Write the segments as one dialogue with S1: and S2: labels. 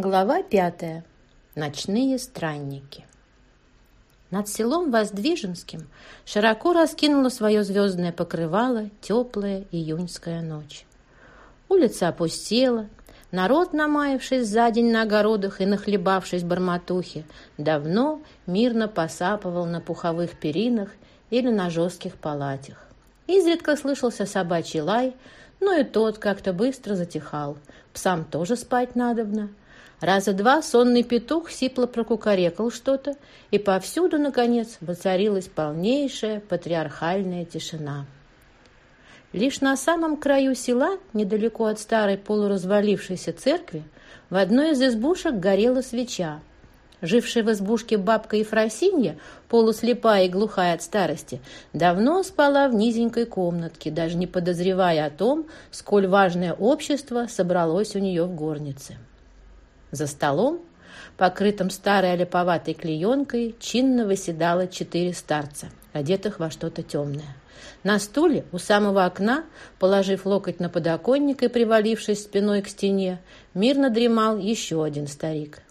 S1: Глава пятая. Ночные странники. Над селом Воздвиженским широко раскинуло свое звездное покрывало теплая июньская ночь. Улица опустела, народ, намаявшись за день на огородах и нахлебавшись барматухи, давно мирно посапывал на пуховых перинах или на жестких палатях. Изредка слышался собачий лай, но и тот как-то быстро затихал. Псам тоже спать надобно. Раза два сонный петух сипло прокукарекал что-то, и повсюду, наконец, воцарилась полнейшая патриархальная тишина. Лишь на самом краю села, недалеко от старой полуразвалившейся церкви, в одной из избушек горела свеча. Жившая в избушке бабка Ефросинья, полуслепая и глухая от старости, давно спала в низенькой комнатке, даже не подозревая о том, сколь важное общество собралось у нее в горнице. За столом, покрытым старой олиповатой клеенкой, чинно выседало четыре старца, одетых во что-то темное. На стуле у самого окна, положив локоть на подоконник и привалившись спиной к стене, мирно дремал еще один старик.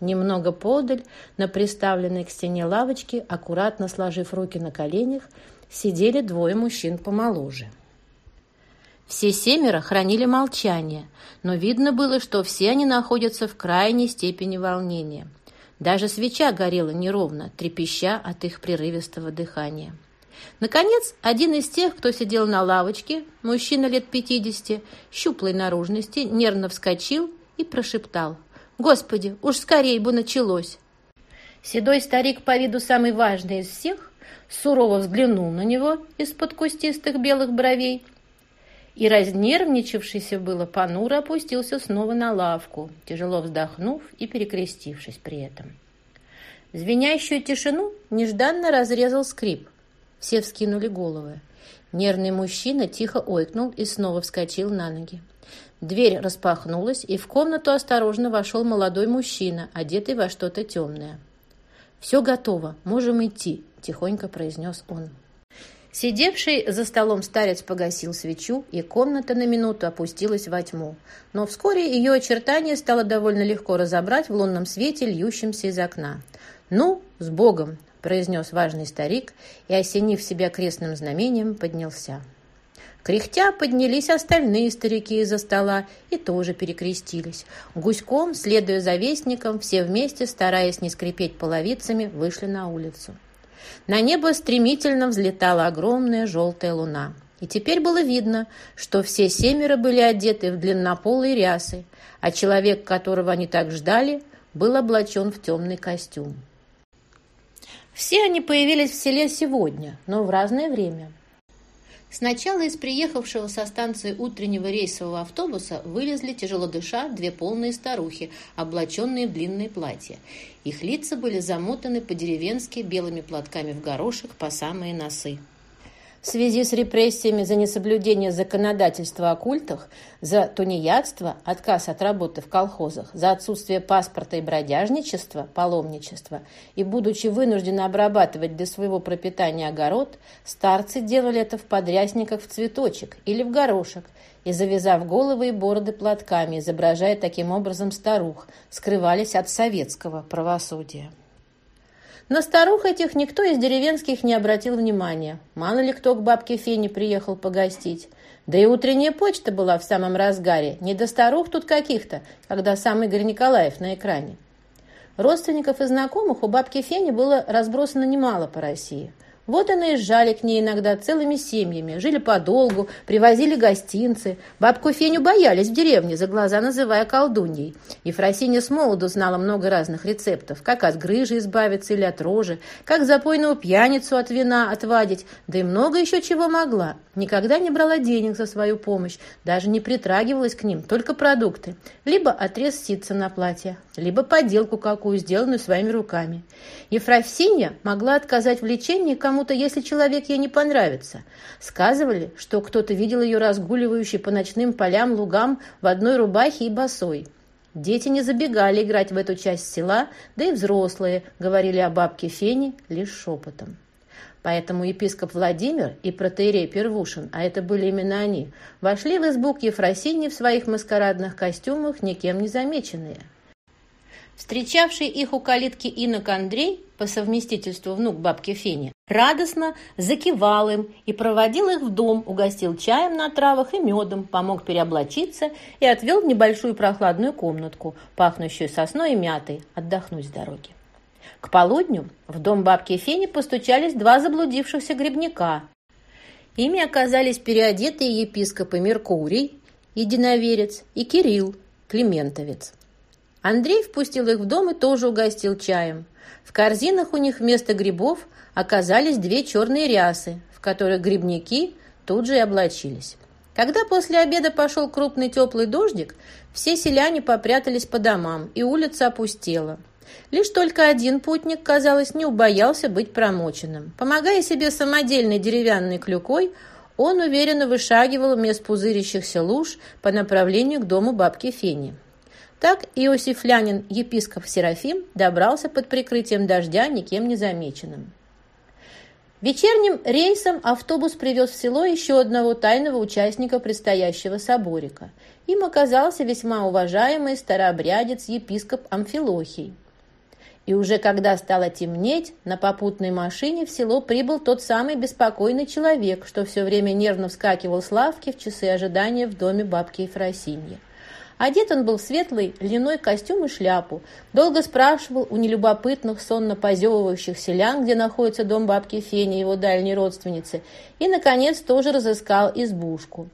S1: Немного подаль, на приставленной к стене лавочке, аккуратно сложив руки на коленях, сидели двое мужчин помоложе. Все семеро хранили молчание, но видно было, что все они находятся в крайней степени волнения. Даже свеча горела неровно, трепеща от их прерывистого дыхания. Наконец, один из тех, кто сидел на лавочке, мужчина лет пятидесяти, щуплой наружности, нервно вскочил и прошептал. «Господи, уж скорей бы началось!» Седой старик, по виду самый важный из всех, сурово взглянул на него из-под кустистых белых бровей и, разнервничавшийся было, понуро опустился снова на лавку, тяжело вздохнув и перекрестившись при этом. Звенящую тишину нежданно разрезал скрип. Все вскинули головы. Нервный мужчина тихо ойкнул и снова вскочил на ноги. Дверь распахнулась, и в комнату осторожно вошел молодой мужчина, одетый во что-то темное. «Все готово, можем идти», — тихонько произнес он. Сидевший за столом старец погасил свечу, и комната на минуту опустилась во тьму. Но вскоре ее очертания стало довольно легко разобрать в лунном свете, льющемся из окна. «Ну, с Богом!» – произнес важный старик и, осенив себя крестным знамением, поднялся. Кряхтя поднялись остальные старики из-за стола и тоже перекрестились. Гуськом, следуя за вестником, все вместе, стараясь не скрипеть половицами, вышли на улицу. На небо стремительно взлетала огромная желтая луна. И теперь было видно, что все семеро были одеты в длиннополые рясы, а человек, которого они так ждали, был облачен в темный костюм. Все они появились в селе сегодня, но в разное время. Сначала из приехавшего со станции утреннего рейсового автобуса вылезли, тяжело дыша, две полные старухи, облаченные в длинные платья. Их лица были замотаны по-деревенски белыми платками в горошек по самые носы в связи с репрессиями за несоблюдение законодательства о культах, за тунеядство, отказ от работы в колхозах, за отсутствие паспорта и бродяжничество, паломничество, и, будучи вынуждены обрабатывать для своего пропитания огород, старцы делали это в подрясниках в цветочек или в горошек, и, завязав головы и бороды платками, изображая таким образом старух, скрывались от советского правосудия. На старух этих никто из деревенских не обратил внимания. Мало ли кто к бабке Фене приехал погостить. Да и утренняя почта была в самом разгаре. Не до старух тут каких-то, когда сам Игорь Николаев на экране. Родственников и знакомых у бабки Фени было разбросано немало по России – вот и наезжали к ней иногда целыми семьями, жили подолгу, привозили гостинцы. Бабку Феню боялись в деревне, за глаза называя колдуньей. Ефросинья с молоду знала много разных рецептов, как от грыжи избавиться или от рожи, как запойную пьяницу от вина отвадить, да и много еще чего могла. Никогда не брала денег за свою помощь, даже не притрагивалась к ним, только продукты. Либо отрез ситца на платье, либо поделку какую, сделанную своими руками. Ефросинья могла отказать в лечении кому кому-то, если человек ей не понравится. Сказывали, что кто-то видел ее разгуливающей по ночным полям, лугам в одной рубахе и босой. Дети не забегали играть в эту часть села, да и взрослые говорили о бабке Фене лишь шепотом. Поэтому епископ Владимир и протеерей Первушин, а это были именно они, вошли в избу к в своих маскарадных костюмах, никем не замеченные. Встречавший их у калитки инок Андрей, по совместительству внук бабки Фени, радостно закивал им и проводил их в дом, угостил чаем на травах и медом, помог переоблачиться и отвел в небольшую прохладную комнатку, пахнущую сосной и мятой, отдохнуть с дороги. К полудню в дом бабки Фени постучались два заблудившихся грибника. Ими оказались переодетые епископы Меркурий, единоверец, и Кирилл, климентовец. Андрей впустил их в дом и тоже угостил чаем. В корзинах у них вместо грибов оказались две черные рясы, в которых грибники тут же и облачились. Когда после обеда пошел крупный теплый дождик, все селяне попрятались по домам, и улица опустела. Лишь только один путник, казалось, не убоялся быть промоченным. Помогая себе самодельной деревянной клюкой, он уверенно вышагивал вместо пузырящихся луж по направлению к дому бабки Фени. Так иосифлянин епископ Серафим добрался под прикрытием дождя никем не замеченным. Вечерним рейсом автобус привез в село еще одного тайного участника предстоящего соборика. Им оказался весьма уважаемый старообрядец епископ Амфилохий. И уже когда стало темнеть, на попутной машине в село прибыл тот самый беспокойный человек, что все время нервно вскакивал с лавки в часы ожидания в доме бабки Ефросиньи. Одет он был в светлый льняной костюм и шляпу. Долго спрашивал у нелюбопытных, сонно позевывающих селян, где находится дом бабки Фени, его дальней родственницы, и, наконец, тоже разыскал избушку.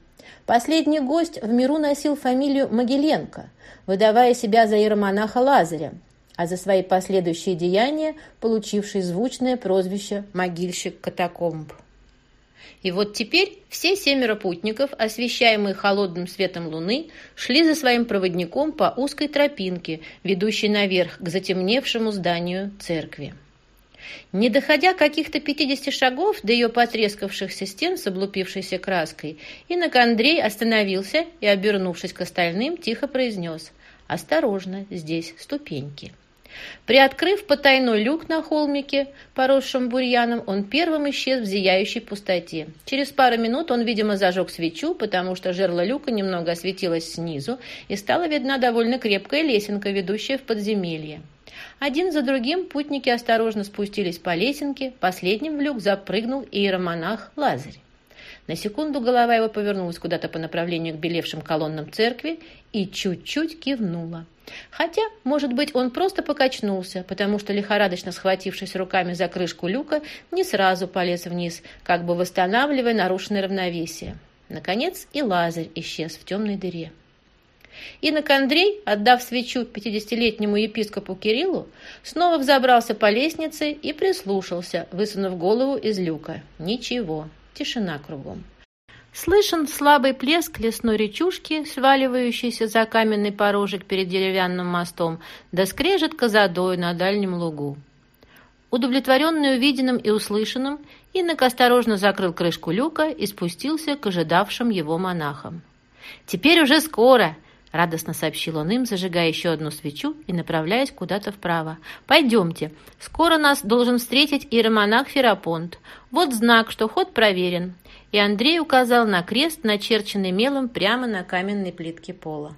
S1: Последний гость в миру носил фамилию Могиленко, выдавая себя за иеромонаха Лазаря, а за свои последующие деяния получивший звучное прозвище «могильщик катакомб». И вот теперь все семеро путников, освещаемые холодным светом луны, шли за своим проводником по узкой тропинке, ведущей наверх к затемневшему зданию церкви. Не доходя каких-то 50 шагов до ее потрескавшихся стен с облупившейся краской, инок Андрей остановился и, обернувшись к остальным, тихо произнес «Осторожно, здесь ступеньки». Приоткрыв потайной люк на холмике, поросшем бурьяном, он первым исчез в зияющей пустоте. Через пару минут он, видимо, зажег свечу, потому что жерло люка немного осветилось снизу, и стала видна довольно крепкая лесенка, ведущая в подземелье. Один за другим путники осторожно спустились по лесенке, последним в люк запрыгнул иеромонах Лазарь. На секунду голова его повернулась куда-то по направлению к белевшим колоннам церкви и чуть-чуть кивнула. Хотя, может быть, он просто покачнулся, потому что, лихорадочно схватившись руками за крышку люка, не сразу полез вниз, как бы восстанавливая нарушенное равновесие. Наконец и Лазарь исчез в темной дыре. Инок Андрей, отдав свечу пятидесятилетнему епископу Кириллу, снова взобрался по лестнице и прислушался, высунув голову из люка. Ничего, тишина кругом. Слышен слабый плеск лесной речушки, сваливающейся за каменный порожек перед деревянным мостом, да скрежет козадой на дальнем лугу. Удовлетворенный увиденным и услышанным, Инок осторожно закрыл крышку люка и спустился к ожидавшим его монахам. «Теперь уже скоро!» — радостно сообщил он им, зажигая еще одну свечу и направляясь куда-то вправо. «Пойдемте. Скоро нас должен встретить иеромонах Ферапонт. Вот знак, что ход проверен и Андрей указал на крест, начерченный мелом прямо на каменной плитке пола.